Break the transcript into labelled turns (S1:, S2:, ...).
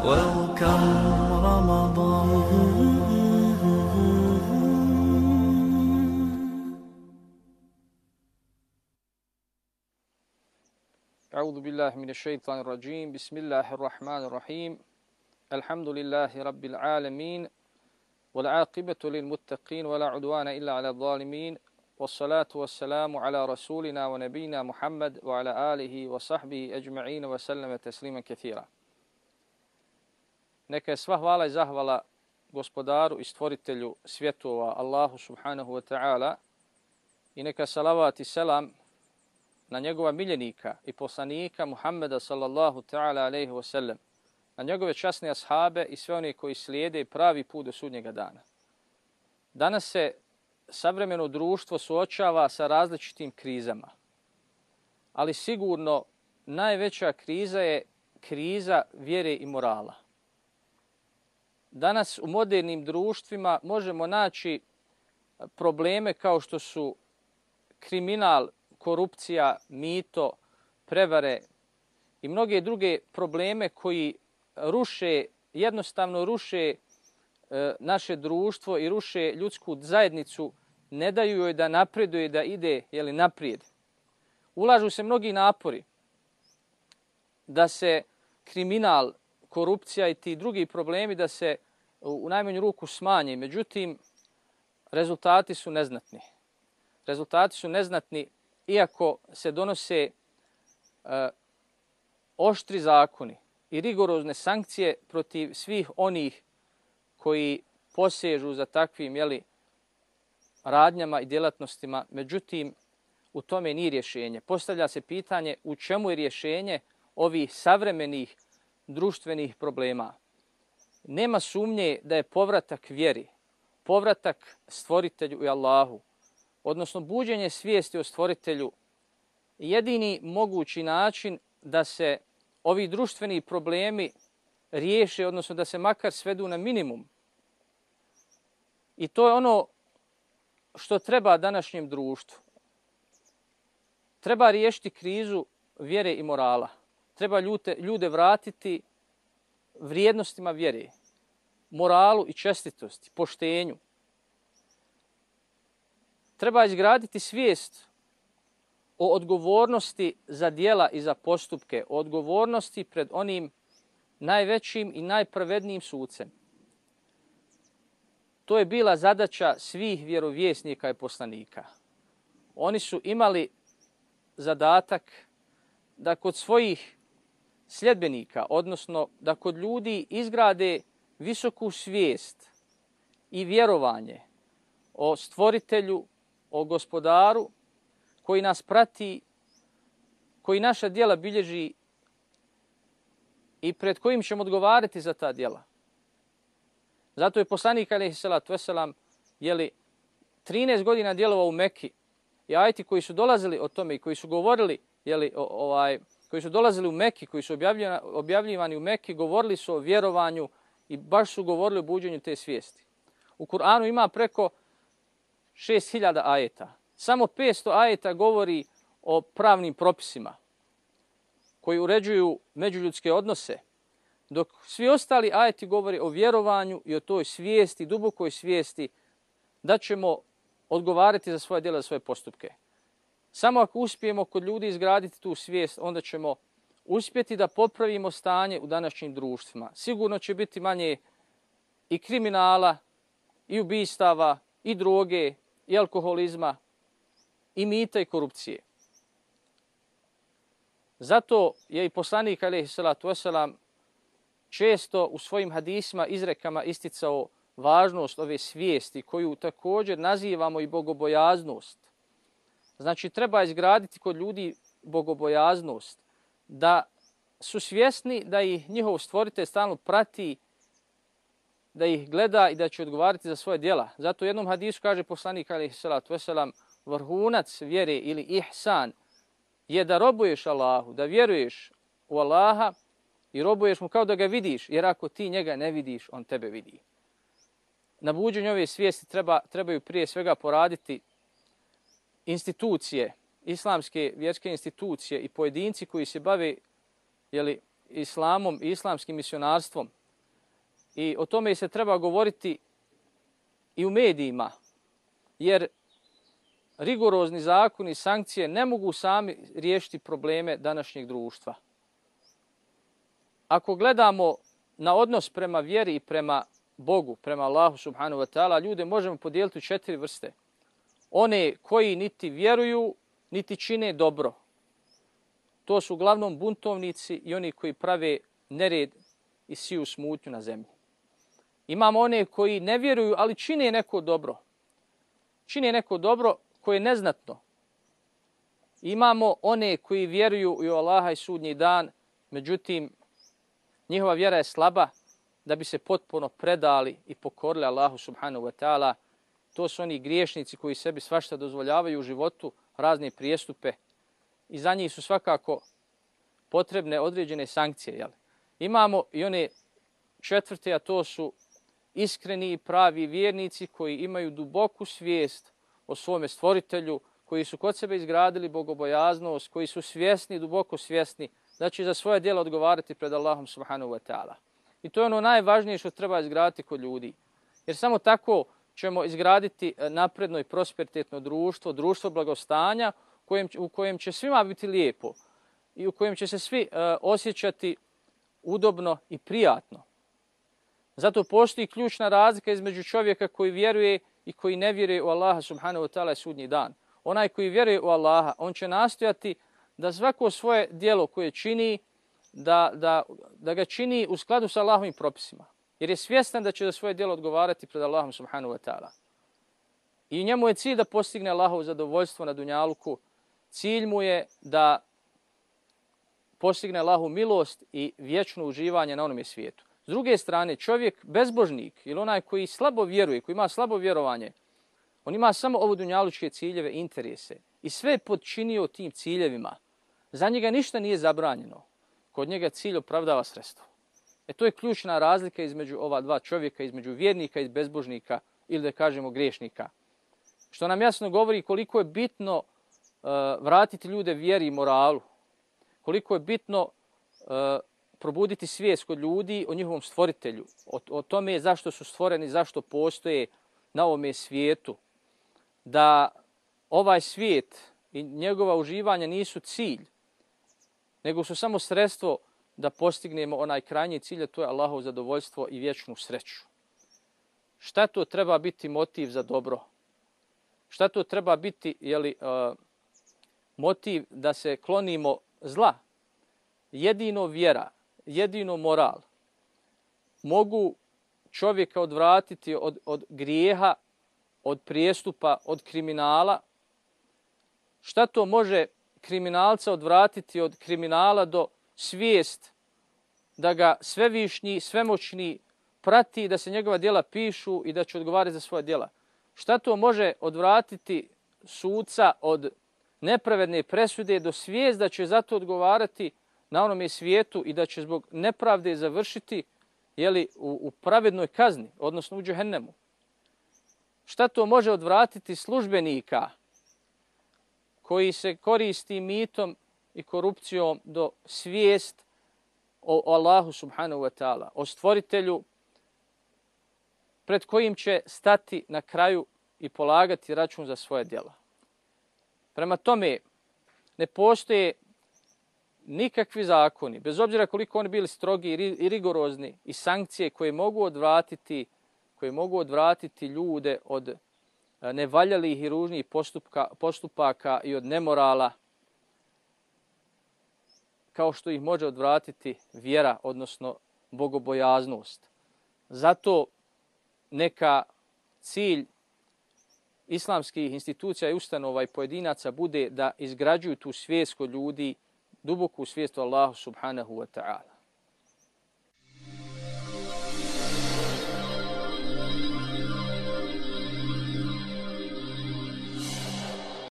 S1: Welcome Ramadan
S2: أعوذ بالله من الشيطان الرجيم. بسم الله الرحمن الرحيم. الحمد لله رب العالمين والعاقبة للمتقين ولا عدوان إلا على الظالمين والصلاة والسلام على رسولنا ونبينا محمد وعلى آله وصحبه أجمعين وسلم تسليما كثيرا. Neka je sva hvala i zahvala gospodaru i stvoritelju svjetova Allahu subhanahu wa ta'ala i neka salavat i selam na njegova miljenika i poslanika Muhammeda sallallahu ta'ala alaihi wa sallam, na njegove časne ashabe i sve one koji slijede pravi put do sudnjega dana. Danas se savremeno društvo suočava sa različitim krizama, ali sigurno najveća kriza je kriza vjere i morala. Danas u modernim društvima možemo naći eh, probleme kao što su kriminal, korupcija, mito, prevare i mnoge druge probleme koji ruše, jednostavno ruše eh, naše društvo i ruše ljudsku zajednicu, ne daju joj da napreduje, da ide jeli, naprijed. Ulažu se mnogi napori da se kriminal, korupcija i ti drugi problemi da se u najmanju ruku smanje. Međutim, rezultati su neznatni. Rezultati su neznatni iako se donose e, oštri zakoni i rigorozne sankcije protiv svih onih koji posežu za takvim jeli, radnjama i djelatnostima, međutim, u tome nije rješenje. Postavlja se pitanje u čemu je rješenje ovih savremenih društvenih problema. Nema sumnje da je povratak vjeri, povratak stvoritelju i Allahu, odnosno buđenje svijesti o stvoritelju, jedini mogući način da se ovi društveni problemi riješe, odnosno da se makar svedu na minimum. I to je ono što treba današnjem društvu. Treba riješiti krizu vjere i morala. Treba ljude, ljude vratiti vrijednostima vjere, moralu i čestitosti, poštenju treba izgraditi svijest o odgovornosti za dijela i za postupke, o odgovornosti pred onim najvećim i najpravednijim sucem. To je bila zadaća svih vjerovjesnika i poslanika. Oni su imali zadatak da kod svojih sljedbenika, odnosno da kod ljudi izgrade visoku svijest i vjerovanje o stvoritelju o gospodaru koji nas prati, koji naša dijela bilježi i pred kojim ćemo odgovarati za ta dijela. Zato je poslanik alaihi salatu wasalam jeli 13 godina djelovao u Mekki i ajti koji su dolazili o tome i koji su govorili jeli, o, ovaj, koji su dolazili u Mekki, koji su objavljivani u Mekki, govorili su o vjerovanju i baš su govorili o buđenju te svijesti. U Kur'anu ima preko 6000 ajeta. Samo 500 ajeta govori o pravnim propisima koji uređuju međuljudske odnose, dok svi ostali ajeti govori o vjerovanju i o toj svijesti, dubokoj svijesti, da ćemo odgovarati za svoje djela, za svoje postupke. Samo ako uspijemo kod ljudi izgraditi tu svijest, onda ćemo uspjeti da popravimo stanje u današnjim društvima. Sigurno će biti manje i kriminala, i ubistava, i droge, i alkoholizma, i mita i korupcije. Zato je i poslanik alaihi salatu često u svojim hadisima izrekama isticao važnost ove svijesti koju također nazivamo i bogobojaznost. Znači treba izgraditi kod ljudi bogobojaznost da su svjesni da ih njihov stvoritelj stalno prati da ih gleda i da će odgovarati za svoje djela. Zato u jednom hadisu kaže poslanik alaihi salatu wasalam, vrhunac vjere ili ihsan je da robuješ Allahu, da vjeruješ u Allaha i robuješ mu kao da ga vidiš, jer ako ti njega ne vidiš, on tebe vidi. Na buđenju ove svijesti treba, trebaju prije svega poraditi institucije, islamske vjerske institucije i pojedinci koji se bave jeli, islamom i islamskim misionarstvom. I o tome se treba govoriti i u medijima, jer rigorozni zakoni i sankcije ne mogu sami riješiti probleme današnjeg društva. Ako gledamo na odnos prema vjeri i prema Bogu, prema Allahu subhanahu wa ta'ala, ljude možemo podijeliti u četiri vrste. One koji niti vjeruju, niti čine dobro. To su uglavnom buntovnici i oni koji prave nered i siju smutnju na zemlji. Imamo one koji ne vjeruju, ali čine neko dobro. Čine neko dobro koje je neznatno. Imamo one koji vjeruju u Allaha i sudnji dan, međutim, njihova vjera je slaba da bi se potpuno predali i pokorili Allahu subhanahu wa ta'ala. To su oni griješnici koji sebi svašta dozvoljavaju u životu, razne prijestupe i za njih su svakako potrebne određene sankcije. Jel? Imamo i one četvrte, a to su iskreni i pravi vjernici koji imaju duboku svijest o svome stvoritelju, koji su kod sebe izgradili bogobojaznost, koji su svjesni, duboko svjesni, da će za svoje djela odgovarati pred Allahom subhanahu wa ta'ala. I to je ono najvažnije što treba izgraditi kod ljudi. Jer samo tako ćemo izgraditi e, napredno i prosperitetno društvo, društvo blagostanja u kojem, u kojem će svima biti lijepo i u kojem će se svi e, osjećati udobno i prijatno. Zato postoji ključna razlika između čovjeka koji vjeruje i koji ne vjeruje u Allaha subhanahu wa ta'ala sudnji dan. Onaj koji vjeruje u Allaha, on će nastojati da svako svoje dijelo koje čini, da, da, da ga čini u skladu sa Allahovim propisima. Jer je svjestan da će za svoje djelo odgovarati pred Allahom subhanahu wa ta'ala. I njemu je cilj da postigne Allahovo zadovoljstvo na dunjaluku. Cilj mu je da postigne Allahu milost i vječno uživanje na onome svijetu. S druge strane, čovjek bezbožnik ili onaj koji slabo vjeruje, koji ima slabo vjerovanje, on ima samo ovo dunjalučke ciljeve i interese i sve podčinio tim ciljevima. Za njega ništa nije zabranjeno. Kod njega cilj opravdava sredstvo. E to je ključna razlika između ova dva čovjeka, između vjernika i bezbožnika ili da kažemo grešnika. Što nam jasno govori koliko je bitno uh, vratiti ljude vjeri i moralu. Koliko je bitno uh, probuditi svijest kod ljudi o njihovom stvoritelju, o, o tome zašto su stvoreni, zašto postoje na ovome svijetu, da ovaj svijet i njegova uživanja nisu cilj, nego su samo sredstvo da postignemo onaj krajnji cilj, to je Allahov zadovoljstvo i vječnu sreću. Šta to treba biti motiv za dobro? Šta to treba biti jeli, uh, motiv da se klonimo zla? Jedino vjera, jedino moral mogu čovjeka odvratiti od, od grijeha, od prijestupa, od kriminala. Šta to može kriminalca odvratiti od kriminala do svijest da ga svevišnji, svemoćni prati, da se njegova djela pišu i da će odgovarati za svoje djela. Šta to može odvratiti suca od nepravedne presude do svijest da će zato odgovarati na onome svijetu i da će zbog nepravde završiti jeli, u, u pravednoj kazni, odnosno u džehennemu. Šta to može odvratiti službenika koji se koristi mitom i korupcijom do svijest o, o Allahu subhanahu wa ta'ala, o stvoritelju pred kojim će stati na kraju i polagati račun za svoje djela. Prema tome, ne postoje nikakvi zakoni, bez obzira koliko oni bili strogi i rigorozni i sankcije koje mogu odvratiti koje mogu odvratiti ljude od eh, nevaljalih i ružnih postupka, postupaka i od nemorala, kao što ih može odvratiti vjera, odnosno bogobojaznost. Zato neka cilj islamskih institucija i ustanova i pojedinaca bude da izgrađuju tu svijest kod ljudi, duboku svijest o Allahu subhanahu wa ta'ala.